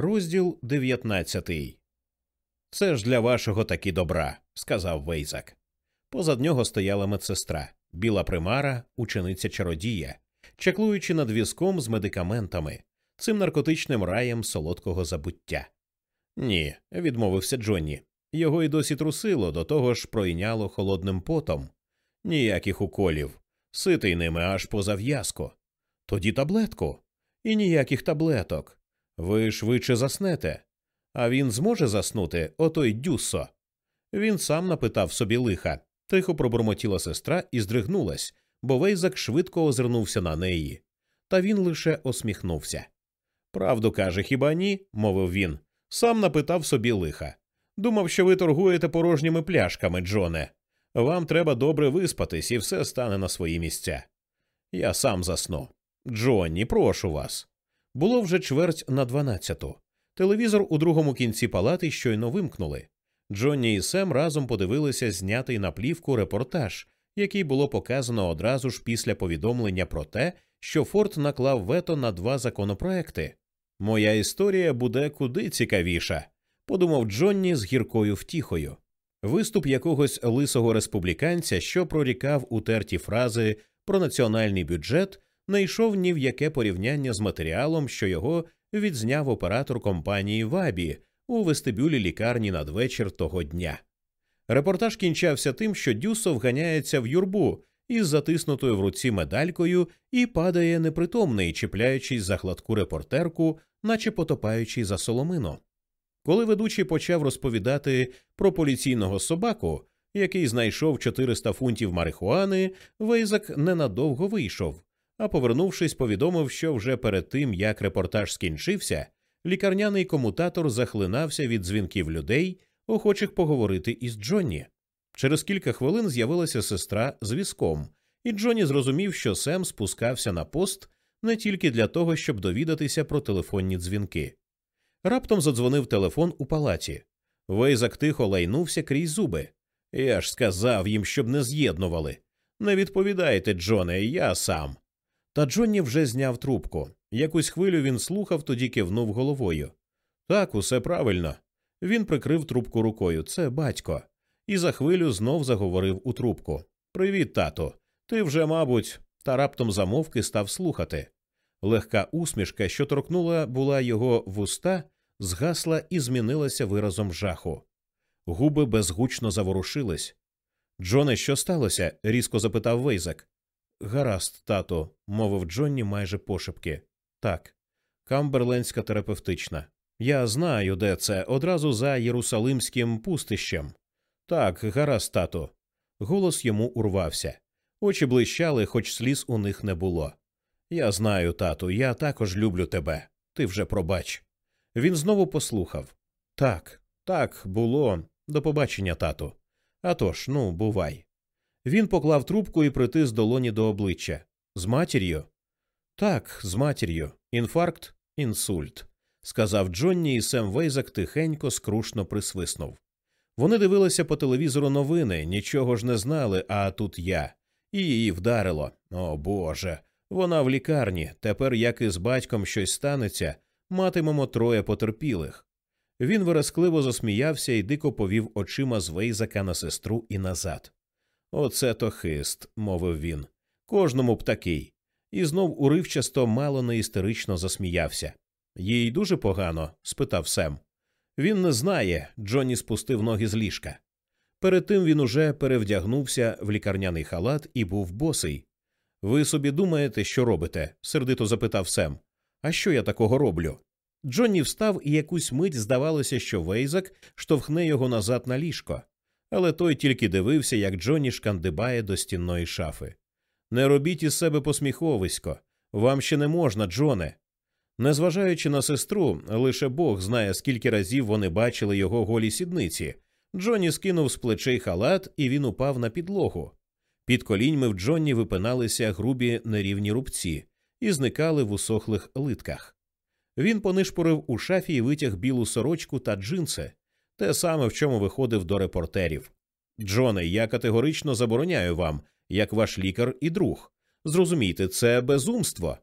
Розділ 19 Це ж для вашого таки добра, сказав Вейзак. Позад нього стояла медсестра, біла примара, учениця чародія, чаклуючи над візком з медикаментами, цим наркотичним раєм солодкого забуття. Ні, відмовився Джонні. Його й досі трусило, до того ж пройняло холодним потом. Ніяких уколів, ситий ними аж поза в'язко. Тоді таблетку. І ніяких таблеток. Ви швидше заснете. А він зможе заснути, отой дюссо. Він сам напитав собі лиха. Тихо пробурмотіла сестра і здригнулась, бо Вейзак швидко озирнувся на неї. Та він лише осміхнувся. Правду каже, хіба ні? мовив він. Сам напитав собі лиха. Думав, що ви торгуєте порожніми пляшками, Джоне. Вам треба добре виспатись, і все стане на свої місця. Я сам засну. Джонні, прошу вас. Було вже чверть на дванадцяту. Телевізор у другому кінці палати щойно вимкнули. Джонні і Сем разом подивилися знятий на плівку репортаж, який було показано одразу ж після повідомлення про те, що Форд наклав вето на два законопроекти. Моя історія буде куди цікавіша, подумав Джонні з гіркою втіхою. Виступ якогось лисого республіканця, що прорікав утерті фрази про національний бюджет, не йшов ні в яке порівняння з матеріалом, що його відзняв оператор компанії Вабі у вестибюлі лікарні надвечір того дня. Репортаж кінчався тим, що Дюсов ганяється в юрбу із затиснутою в руці медалькою і падає непритомний, чіпляючись за гладку репортерку, наче потопаючий за соломину. Коли ведучий почав розповідати про поліційного собаку, який знайшов 400 фунтів марихуани, Вейзак ненадовго вийшов, а повернувшись, повідомив, що вже перед тим, як репортаж скінчився, лікарняний комутатор захлинався від дзвінків людей, охочих поговорити із Джонні. Через кілька хвилин з'явилася сестра з візком, і Джонні зрозумів, що Сем спускався на пост не тільки для того, щоб довідатися про телефонні дзвінки. Раптом задзвонив телефон у палаті. Вейзак тихо лайнувся крізь зуби. Я ж сказав їм, щоб не з'єднували. Не відповідайте, Джоне, я сам. Та Джонні вже зняв трубку. Якусь хвилю він слухав, тоді кивнув головою. Так, усе правильно. Він прикрив трубку рукою. Це батько. І за хвилю знов заговорив у трубку. Привіт, тато. Ти вже, мабуть, та раптом замовки став слухати. Легка усмішка, що торкнула була його вуста, згасла і змінилася виразом жаху. Губи безгучно заворушились. Джоне, що сталося? різко запитав Вейзак. Гаразд, тато, мовив Джонні майже пошепки. Так, камберлендська терапевтична. Я знаю, де це, одразу за Єрусалимським пустищем. Так, гаразд, тато. Голос йому урвався. Очі блищали, хоч сліз у них не було. Я знаю, тату, я також люблю тебе. Ти вже пробач. Він знову послухав. Так, так, було. До побачення, тату. А тож, ну, бувай. Він поклав трубку і притис долоні до обличчя. З матір'ю? Так, з матір'ю. Інфаркт, інсульт, сказав Джонні, і Сем Вейзак тихенько, скрушно присвиснув. Вони дивилися по телевізору новини, нічого ж не знали, а тут я. І її вдарило. О Боже. Вона в лікарні. Тепер, як і з батьком щось станеться, матимемо троє потерпілих. Він виразкливо засміявся і дико повів очима з Вейзака на сестру і назад. Оце то хист, мовив він. Кожному б такий. І знов уривчасто мало не істерично засміявся. Їй дуже погано? спитав Сем. Він не знає. Джонні спустив ноги з ліжка. Перед тим він уже перевдягнувся в лікарняний халат і був босий. Ви собі думаєте, що робите? сердито запитав Сем. А що я такого роблю? Джонні встав і якусь мить здавалося, що Вейзак штовхне його назад на ліжко, але той тільки дивився, як Джонні шкандибає до стінної шафи. Не робіть із себе посміховисько, вам ще не можна, Джоне. Незважаючи на сестру, лише Бог знає, скільки разів вони бачили його голі сідниці. Джонні скинув з плечей халат, і він упав на підлогу. Під коліньми в Джонні випиналися грубі нерівні рубці і зникали в усохлих литках. Він понишпорив у шафі і витяг білу сорочку та джинси, те саме, в чому виходив до репортерів. Джоне, я категорично забороняю вам, як ваш лікар і друг. Зрозумійте, це безумство.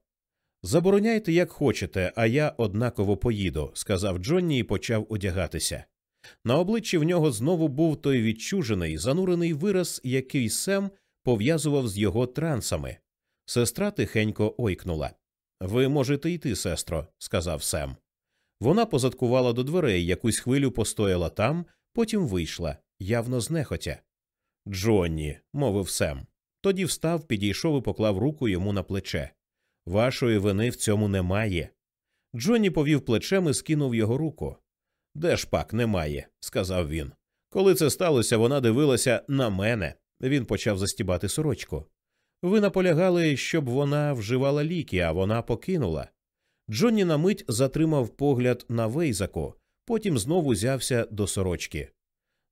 Забороняйте, як хочете, а я однаково поїду, сказав Джонні і почав одягатися. На обличчі в нього знову був той відчужений, занурений вираз, який Сем пов'язував з його трансами. Сестра тихенько ойкнула. Ви можете йти, сестро, сказав Сем. Вона позадкувала до дверей, якусь хвилю постояла там, потім вийшла, явно знехотя. Джонні, мовив Сем. Тоді встав, підійшов і поклав руку йому на плече. Вашої вини в цьому немає. Джонні повів плечем і скинув його руку. Де ж пак немає, сказав він. Коли це сталося, вона дивилася на мене. Він почав застібати сорочку. Ви наполягали, щоб вона вживала ліки, а вона покинула. Джонні на мить затримав погляд на вейзаку, потім знову взявся до сорочки.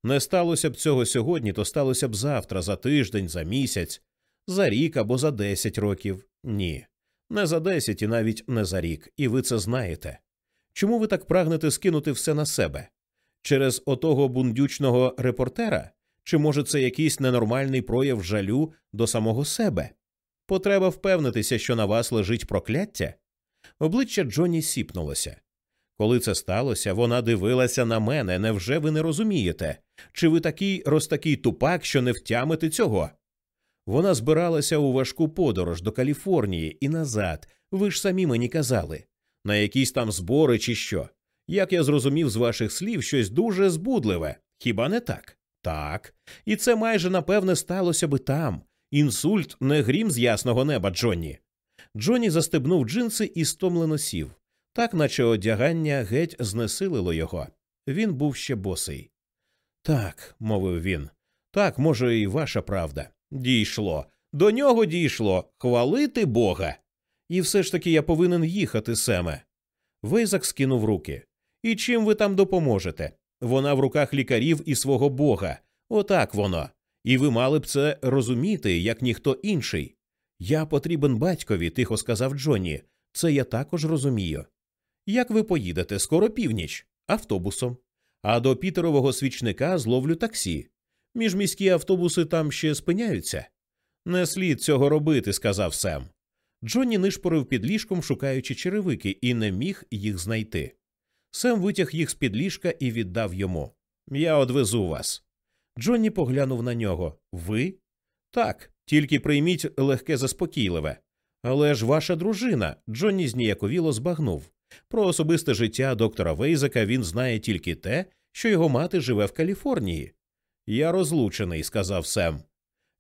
Не сталося б цього сьогодні, то сталося б завтра, за тиждень, за місяць, за рік або за десять років. Ні. Не за десять і навіть не за рік, і ви це знаєте. Чому ви так прагнете скинути все на себе? Через отого бундючного репортера? Чи може це якийсь ненормальний прояв жалю до самого себе? Потреба впевнитися, що на вас лежить прокляття? Обличчя Джонні сіпнулося. Коли це сталося, вона дивилася на мене. Невже ви не розумієте? Чи ви такий розтакий тупак, що не втямите цього? Вона збиралася у важку подорож до Каліфорнії і назад. Ви ж самі мені казали, на якісь там збори чи що. Як я зрозумів з ваших слів, щось дуже збудливе. Хіба не так? Так. І це майже напевне сталося би там. Інсульт не грім з ясного неба, Джонні. Джонні застебнув джинси і стомлено сів, так наче одягання геть знесилило його. Він був ще босий. Так, мовив він, так, може, і ваша правда. Дійшло. До нього дійшло. Хвалити Бога. І все ж таки я повинен їхати, Семе. Вейзак скинув руки. І чим ви там допоможете? Вона в руках лікарів і свого Бога. Отак воно. І ви мали б це розуміти, як ніхто інший. Я потрібен батькові, тихо сказав Джонні. Це я також розумію. Як ви поїдете скоро північ, автобусом, а до Пітерового свічника зловлю таксі. Міжміські автобуси там ще спиняються. Не слід цього робити, сказав Сем. Джонні нишпорив під ліжком, шукаючи черевики, і не міг їх знайти. Сем витяг їх з під ліжка і віддав йому. Я одвезу вас. Джонні поглянув на нього. Ви? Так, тільки прийміть легке заспокійливе. Але ж ваша дружина, Джонні зніяковіло збагнув. Про особисте життя доктора Вейзака він знає тільки те, що його мати живе в Каліфорнії. Я розлучений, сказав Сем.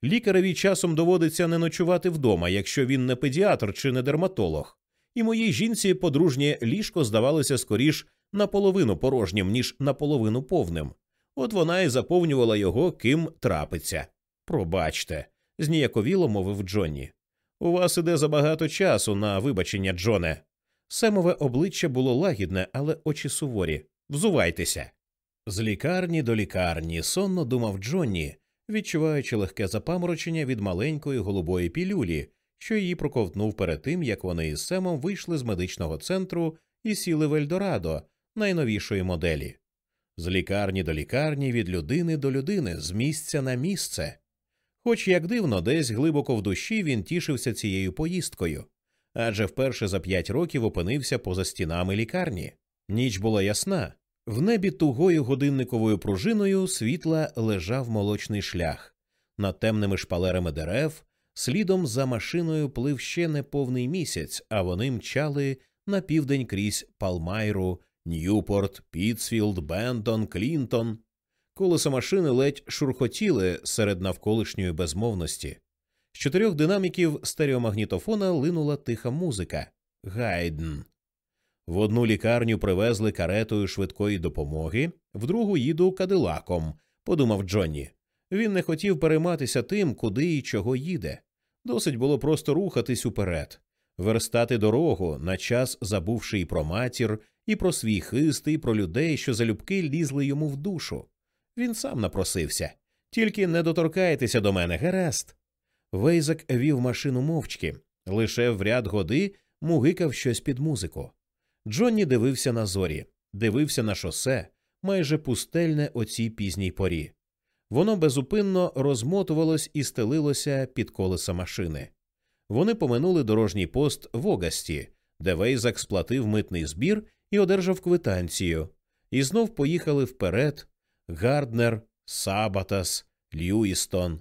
Лікареві часом доводиться не ночувати вдома, якщо він не педіатр чи не дерматолог. І моїй жінці подружнє ліжко здавалося скоріш наполовину порожнім, ніж наполовину повним. От вона і заповнювала його ким трапиться. Пробачте, зніяковіло мовив Джонні. У вас іде забагато часу на вибачення, Джоне. Семове обличчя було лагідне, але очі суворі. Взувайтеся. З лікарні до лікарні сонно думав Джонні, відчуваючи легке запаморочення від маленької голубої пілюлі, що її проковтнув перед тим, як вони із Семом вийшли з медичного центру і сіли в Ельдорадо найновішої моделі. З лікарні до лікарні, від людини до людини, з місця на місце. Хоч як дивно, десь глибоко в душі він тішився цією поїздкою, адже вперше за п'ять років опинився поза стінами лікарні. Ніч була ясна. В небі тугою годинниковою пружиною світла лежав молочний шлях. Над темними шпалерами дерев, слідом за машиною плив ще неповний місяць, а вони мчали на південь крізь Палмайру, Ньюпорт, Пітсфілд, Бентон, Клінтон. Колеса машини ледь шурхотіли серед навколишньої безмовності. З чотирьох динаміків стереомагнітофона линула тиха музика. Гайден. В одну лікарню привезли каретою швидкої допомоги, в другу їду кадилаком, подумав Джонні. Він не хотів перейматися тим, куди і чого їде. Досить було просто рухатись уперед, верстати дорогу, на час забувши і про матір, і про свій хист, і про людей, що залюбки лізли йому в душу. Він сам напросився. Тільки не доторкайтеся до мене, гаразд. Вейзак вів машину мовчки, лише в ряд годи мугикав щось під музику. Джонні дивився на зорі, дивився на шосе, майже пустельне о цій пізній порі. Воно безупинно розмотувалось і стелилося під колеса машини. Вони поминули дорожній пост в Огасті, де Вейзак сплатив митний збір і одержав квитанцію, і знов поїхали вперед Гарднер, Сабатас, Льюістон.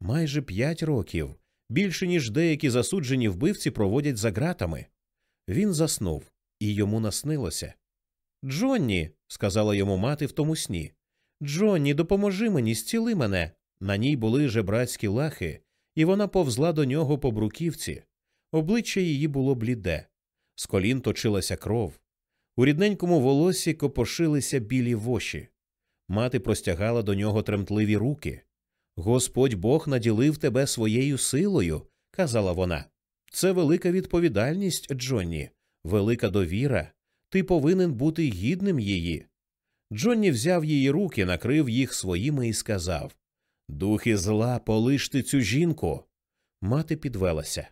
Майже п'ять років, більше ніж деякі засуджені вбивці проводять за ґратами. Він заснув, і йому наснилося. Джонні, сказала йому мати в тому сні. Джонні, допоможи мені, зціли мене. На ній були жебрацькі лахи, і вона повзла до нього по бруківці. Обличчя її було бліде, з колін точилася кров. У рідненькому волосі копошилися білі воші. Мати простягала до нього тремтливі руки. Господь Бог наділив тебе своєю силою, казала вона. Це велика відповідальність, Джонні, велика довіра. Ти повинен бути гідним її. Джонні взяв її руки, накрив їх своїми і сказав Духи зла, полишти цю жінку. Мати підвелася.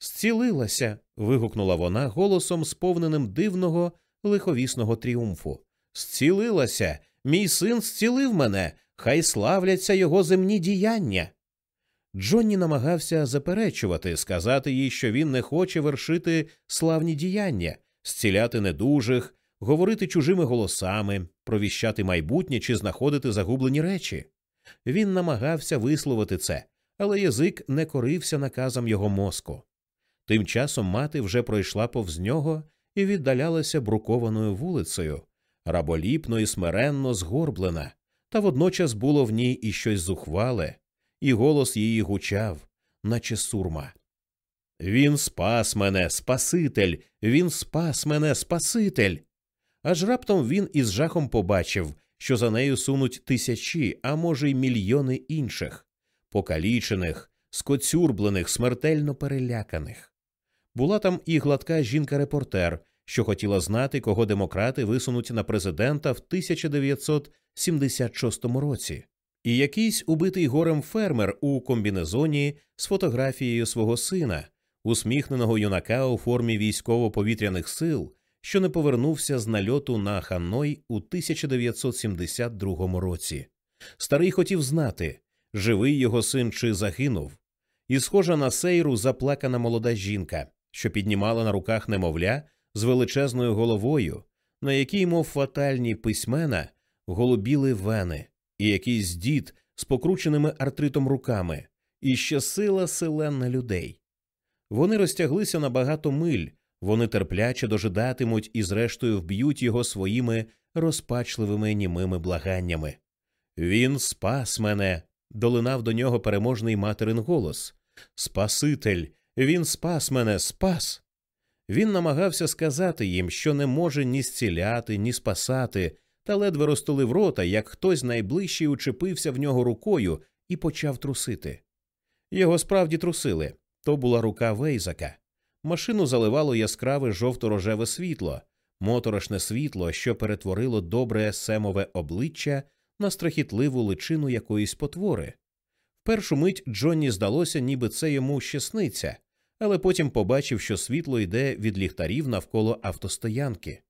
Зцілилася. вигукнула вона голосом, сповненим дивного, лиховісного тріумфу. Зцілилася. Мій син зцілив мене. Хай славляться його земні діяння. Джонні намагався заперечувати, сказати їй, що він не хоче вершити славні діяння, зціляти недужих, говорити чужими голосами, провіщати майбутнє чи знаходити загублені речі. Він намагався висловити це, але язик не корився наказам його мозку. Тим часом мати вже пройшла повз нього і віддалялася брукованою вулицею, раболіпно і смиренно згорблена, та водночас було в ній і щось зухвале, і голос її гучав, наче сурма. Він спас мене, Спаситель, він спас мене, Спаситель. Аж раптом він із жахом побачив, що за нею сунуть тисячі, а може, й мільйони інших, покалічених, скоцюрблених, смертельно переляканих. Була там і гладка жінка-репортер, що хотіла знати, кого демократи висунуть на президента в 1976 році, і якийсь убитий горем фермер у комбінезоні з фотографією свого сина, усміхненого юнака у формі військово-повітряних сил, що не повернувся з нальоту на Ханой у 1972 році. Старий хотів знати, живий його син чи загинув, і схожа на сейру заплакана молода жінка, що піднімала на руках немовля з величезною головою, на якій, мов фатальні письмена, голубіли вени, і якийсь дід з покрученими артритом руками, і ще сила селенна людей. Вони розтяглися на багато миль, вони терпляче дожидатимуть і, зрештою, вб'ють його своїми розпачливими німими благаннями. Він спас мене. долинав до нього переможний материн голос. Спаситель, він спас мене, спас. Він намагався сказати їм, що не може ні зціляти, ні спасати, та ледве розтулив рота, як хтось найближчий учепився в нього рукою і почав трусити. Його справді трусили то була рука Вейзака. Машину заливало яскраве жовто-рожеве світло, моторошне світло, що перетворило добре семове обличчя на страхітливу личину якоїсь потвори. В першу мить Джонні здалося, ніби це йому ще але потім побачив, що світло йде від ліхтарів навколо автостоянки.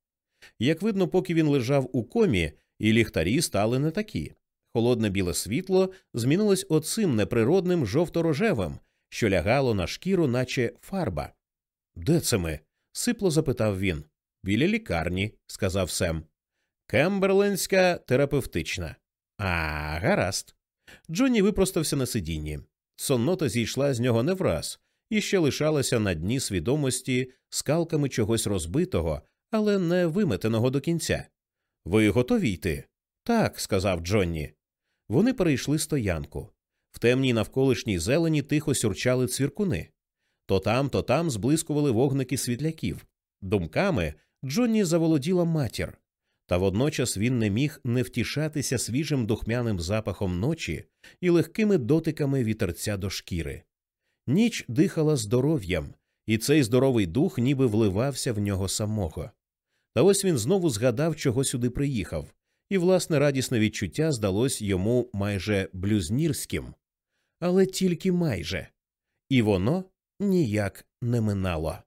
Як видно, поки він лежав у комі, і ліхтарі стали не такі. Холодне біле світло змінилось оцим неприродним жовто-рожевим, що лягало на шкіру, наче фарба. Де це ми? сипло запитав він. Біля лікарні, сказав Сем. Кемберлендська терапевтична. А, гаразд. Джонні випростався на сидінні. Соннота зійшла з нього не враз, і ще лишалася на дні свідомості скалками чогось розбитого, але не виметеного до кінця. Ви готові йти? Так, сказав Джонні. Вони перейшли стоянку. В темній навколишній зелені тихо сюрчали цвіркуни. То там, то там зблискували вогники світляків. Думками Джонні заволоділа матір, та водночас він не міг не втішатися свіжим духмяним запахом ночі і легкими дотиками вітерця до шкіри. Ніч дихала здоров'ям, і цей здоровий дух ніби вливався в нього самого. Та ось він знову згадав, чого сюди приїхав, і власне радісне відчуття здалось йому майже блюзнірським, але тільки майже, і воно ніяк не минало.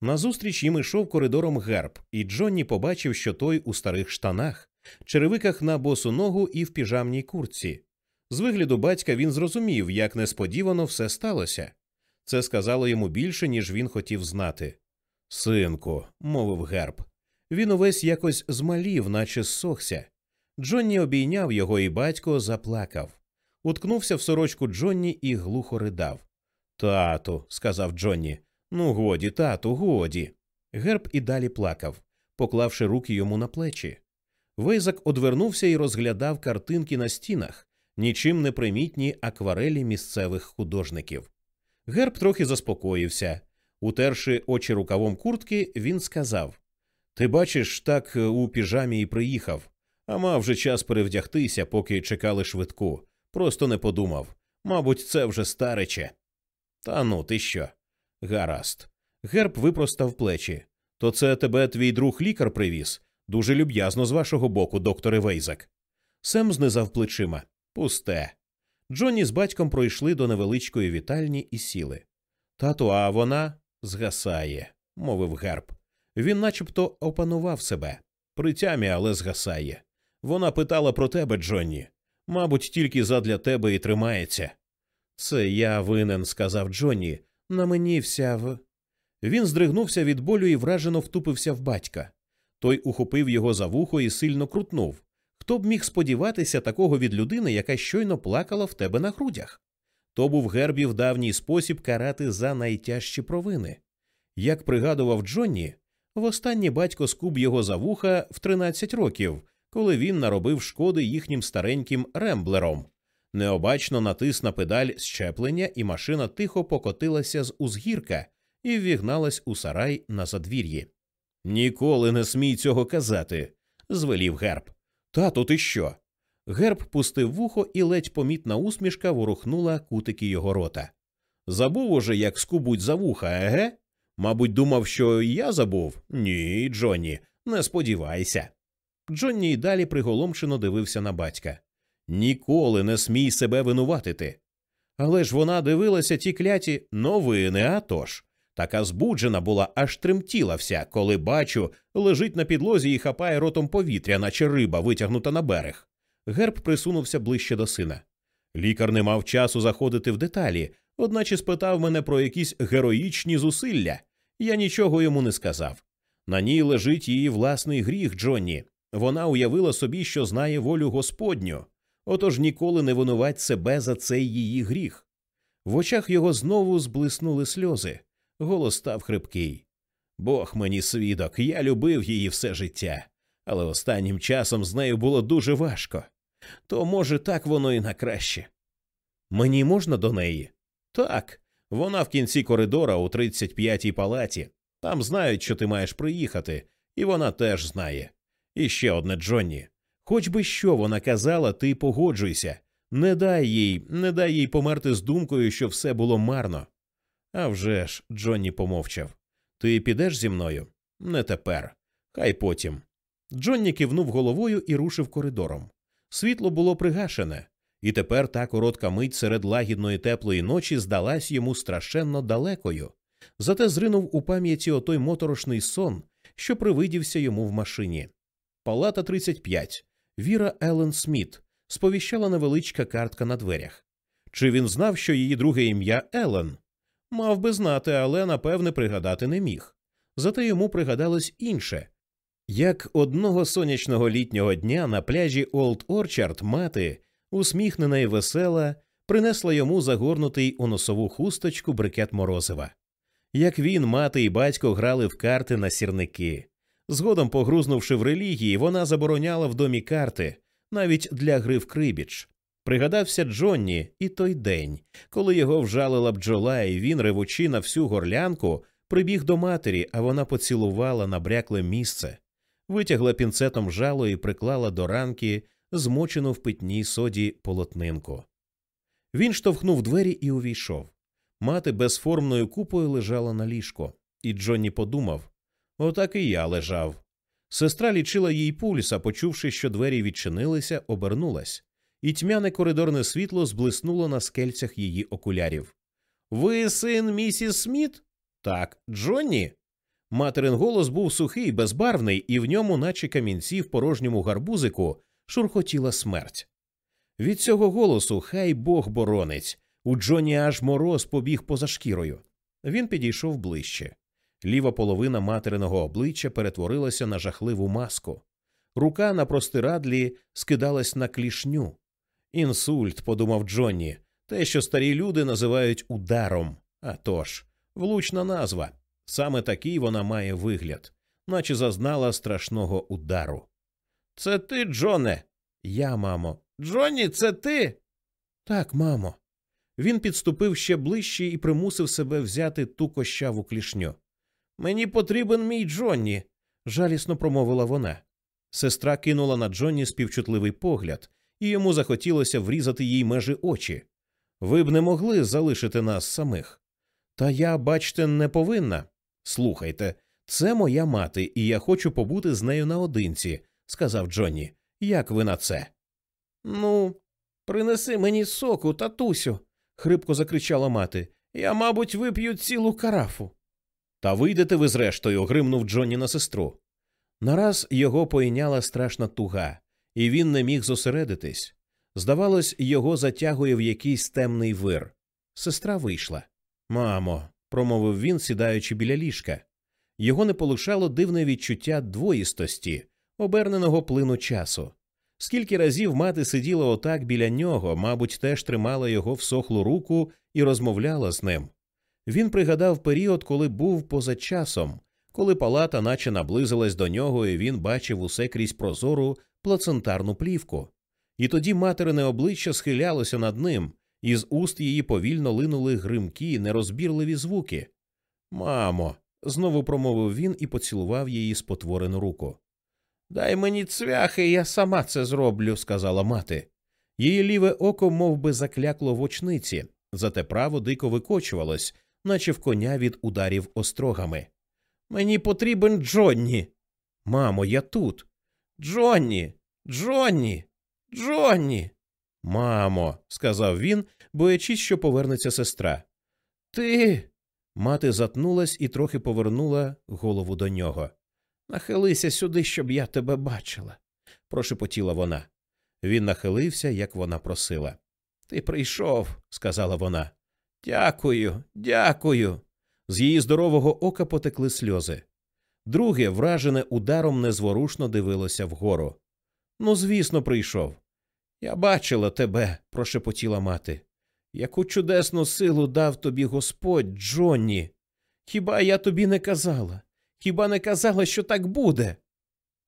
Назустріч їм ішов коридором герб, і Джонні побачив, що той у старих штанах, черевиках на босу ногу і в піжамній куртці. З вигляду батька він зрозумів, як несподівано все сталося. Це сказало йому більше, ніж він хотів знати. Синку, мовив герб. Він увесь якось змалів, наче зсохся. Джонні обійняв його, і батько заплакав. Уткнувся в сорочку Джонні і глухо ридав. Тату, сказав Джонні, ну годі, тату, годі. Герб і далі плакав, поклавши руки йому на плечі. Вейзак одвернувся і розглядав картинки на стінах, нічим не примітні акварелі місцевих художників. Герб трохи заспокоївся. Утерши очі рукавом куртки, він сказав Ти бачиш, так у піжамі і приїхав, а мав вже час перевдягтися, поки чекали швидку. Просто не подумав. Мабуть, це вже старече. Та ну, ти що? Гаразд. Герб випростав плечі. То це тебе твій друг лікар привіз. Дуже люб'язно з вашого боку, докторе Вейзак. Сем знизав плечима. Пусте. Джонні з батьком пройшли до невеличкої вітальні і сіли. Тату, а вона згасає, мовив герб. Він начебто опанував себе. При тямі, але згасає. Вона питала про тебе, Джонні. Мабуть, тільки задля тебе і тримається. Це я винен, сказав Джонні. На мені вся в. Він здригнувся від болю і вражено втупився в батька. Той ухопив його за вухо і сильно крутнув. Хто б міг сподіватися такого від людини, яка щойно плакала в тебе на грудях? То був гербів давній спосіб карати за найтяжчі провини. Як пригадував Джонні, востаннє батько скуб його за вуха в 13 років, коли він наробив шкоди їхнім стареньким ремблером. Необачно натис на педаль щеплення, і машина тихо покотилася з узгірка і ввігналась у сарай на задвір'ї. Ніколи не смій цього казати, звелів герб. Тату, ти що? Герб пустив вухо, і ледь помітна усмішка ворухнула кутики його рота. Забув уже, як скубуть за вуха, еге? Мабуть, думав, що я забув? Ні, Джонні, не сподівайся. Джонні й далі приголомшено дивився на батька. Ніколи не смій себе винуватити. Але ж вона дивилася ті кляті новини, а тож. Така збуджена була, аж тремтіла вся, коли бачу, лежить на підлозі і хапає ротом повітря, наче риба, витягнута на берег. Герб присунувся ближче до сина. Лікар не мав часу заходити в деталі, одначе спитав мене про якісь героїчні зусилля. Я нічого йому не сказав. На ній лежить її власний гріх, Джонні. Вона уявила собі, що знає волю Господню, отож ніколи не винувать себе за цей її гріх. В очах його знову зблиснули сльози. Голос став хрипкий. Бог мені свідок, я любив її все життя, але останнім часом з нею було дуже важко. То, може, так воно і на краще. Мені можна до неї? Так. Вона в кінці коридора у 35-й палаті. Там знають, що ти маєш приїхати, і вона теж знає. І ще одне Джонні. Хоч би що вона казала, ти погоджуйся. Не дай їй, не дай їй померти з думкою, що все було марно. «А вже ж», – Джонні помовчав. Ти підеш зі мною? Не тепер. Хай потім. Джонні кивнув головою і рушив коридором. Світло було пригашене, і тепер та коротка мить серед лагідної теплої ночі здалась йому страшенно далекою. Зате зринув у пам'яті отой моторошний сон, що привидівся йому в машині. Палата 35. Віра Елен Сміт сповіщала невеличка картка на дверях. Чи він знав, що її друге ім'я Елен? Мав би знати, але напевне пригадати не міг. Зате йому пригадалось інше. Як одного сонячного літнього дня на пляжі Олд Орчард мати, усміхнена і весела, принесла йому загорнутий у носову хусточку брикет морозива. Як він, мати і батько грали в карти на сірники. Згодом, погрузнувши в релігії, вона забороняла в домі карти, навіть для гри в крибіч. Пригадався Джонні і той день, коли його вжалила бджола, і він, ревучи на всю горлянку, прибіг до матері, а вона поцілувала набрякле місце, витягла пінцетом жало і приклала до ранки змочену в питній соді полотнинку. Він штовхнув двері і увійшов. Мати безформною купою лежала на ліжко, і Джонні подумав отак і я лежав. Сестра лічила їй пульс, а почувши, що двері відчинилися, обернулась і тьмяне коридорне світло зблиснуло на скельцях її окулярів. Ви син місіс Сміт? Так, Джонні. Материн голос був сухий, безбарвний, і в ньому, наче камінці в порожньому гарбузику, шурхотіла смерть. Від цього голосу хай Бог боронить. У Джоні аж мороз побіг поза шкірою. Він підійшов ближче. Ліва половина материного обличчя перетворилася на жахливу маску. Рука на простирадлі скидалась на клішню. Інсульт, подумав Джонні, те, що старі люди називають ударом. А тож, влучна назва. Саме такий вона має вигляд, наче зазнала страшного удару. Це ти, Джоне? Я, мамо. Джонні, це ти? Так, мамо. Він підступив ще ближче і примусив себе взяти ту кощаву клішню. Мені потрібен мій Джонні, жалісно промовила вона. Сестра кинула на Джонні співчутливий погляд, і йому захотілося врізати їй межі очі. Ви б не могли залишити нас самих. Та я, бачте, не повинна. Слухайте, це моя мати, і я хочу побути з нею наодинці, сказав Джонні. Як ви на це? Ну, принеси мені соку, татусю, хрипко закричала мати. Я, мабуть, вип'ю цілу карафу. Та вийдете ви зрештою, гримнув Джонні на сестру. Нараз його пойняла страшна туга, і він не міг зосередитись. Здавалось, його затягує в якийсь темний вир. Сестра вийшла. Мамо, промовив він, сідаючи біля ліжка. Його не полишало дивне відчуття двоїстості, оберненого плину часу. Скільки разів мати сиділа отак біля нього, мабуть, теж тримала його всохлу руку і розмовляла з ним. Він пригадав період, коли був поза часом, коли палата наче наблизилась до нього, і він бачив усе крізь прозору плацентарну плівку. І тоді материне обличчя схилялося над ним, і з уст її повільно линули гримкі, нерозбірливі звуки. Мамо, знову промовив він і поцілував її спотворену руку. Дай мені цвяхи, я сама це зроблю, сказала мати. Її ліве око мов би, заклякло в очниці, зате право дико викочувалось, наче в коня від ударів острогами. Мені потрібен Джонні. Мамо, я тут. Джонні, Джонні, Джонні. Мамо, сказав він, боячись, що повернеться сестра. Ти. Мати затнулась і трохи повернула голову до нього. Нахилися сюди, щоб я тебе бачила, прошепотіла вона. Він нахилився, як вона просила. Ти прийшов, сказала вона. Дякую, дякую. З її здорового ока потекли сльози. Друге, вражене ударом, незворушно дивилося вгору. Ну, звісно, прийшов. Я бачила тебе, прошепотіла мати. Яку чудесну силу дав тобі Господь, Джонні. Хіба я тобі не казала? Хіба не казала, що так буде?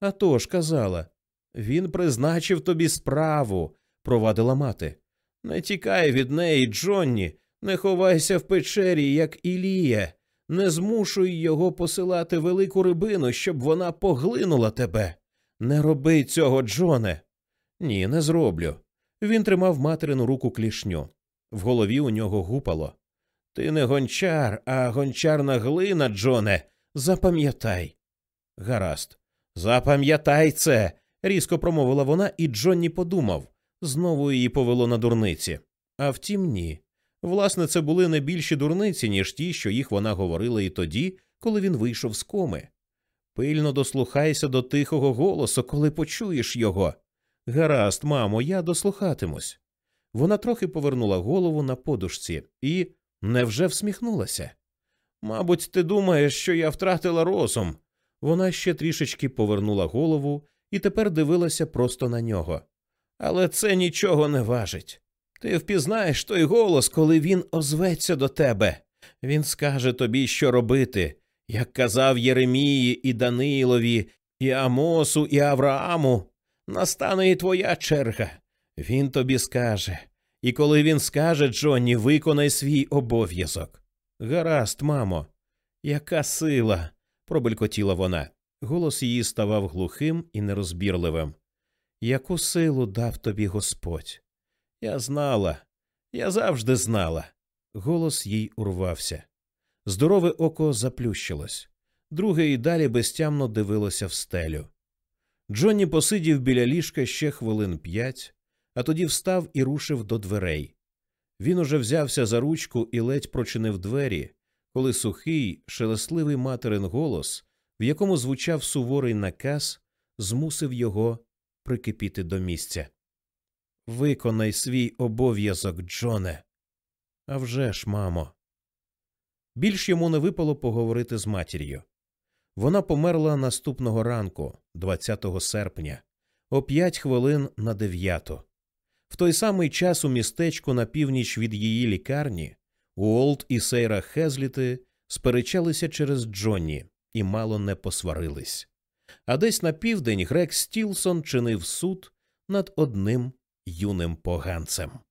«А то ж казала. Він призначив тобі справу, провадила мати. Не тікай від неї, Джонні, не ховайся в печері, як Ілія, не змушуй його посилати велику рибину, щоб вона поглинула тебе. Не роби цього, Джоне. Ні, не зроблю. Він тримав материну руку клішню. В голові у нього гупало. Ти не гончар, а гончарна глина, Джоне. Запам'ятай. Гаразд. Запам'ятай це. різко промовила вона, і Джонні подумав знову її повело на дурниці. А втім, ні. Власне, це були не більші дурниці, ніж ті, що їх вона говорила і тоді, коли він вийшов з коми. Пильно дослухайся до тихого голосу, коли почуєш його. Гаразд, мамо, я дослухатимусь. Вона трохи повернула голову на подушці і невже всміхнулася. Мабуть, ти думаєш, що я втратила розум. Вона ще трішечки повернула голову і тепер дивилася просто на нього. Але це нічого не важить. Ти впізнаєш той голос, коли він озветься до тебе. Він скаже тобі, що робити, як казав Єремії і Данилові, і Амосу, і Аврааму. Настане і твоя черга. Він тобі скаже. І коли він скаже, Джонні, виконай свій обов'язок. Гаразд, мамо, яка сила. пробелькотіла вона. Голос її ставав глухим і нерозбірливим. Яку силу дав тобі Господь? Я знала, я завжди знала. Голос їй урвався. Здорове око заплющилось, друге і далі безтямно дивилося в стелю. Джонні посидів біля ліжка ще хвилин п'ять, а тоді встав і рушив до дверей. Він уже взявся за ручку і ледь прочинив двері, коли сухий, шелесливий материн голос, в якому звучав суворий наказ, змусив його прикипіти до місця. Виконай свій обов'язок, Джоне. «А вже ж, мамо. Більш йому не випало поговорити з матір'ю. Вона померла наступного ранку, 20 серпня, о п'ять хвилин на дев'яту. В той самий час у містечку на північ від її лікарні Уолт і Сейра Хезліти сперечалися через Джонні і мало не посварились. А десь на південь Грег Стілсон чинив суд над одним юним поганцем.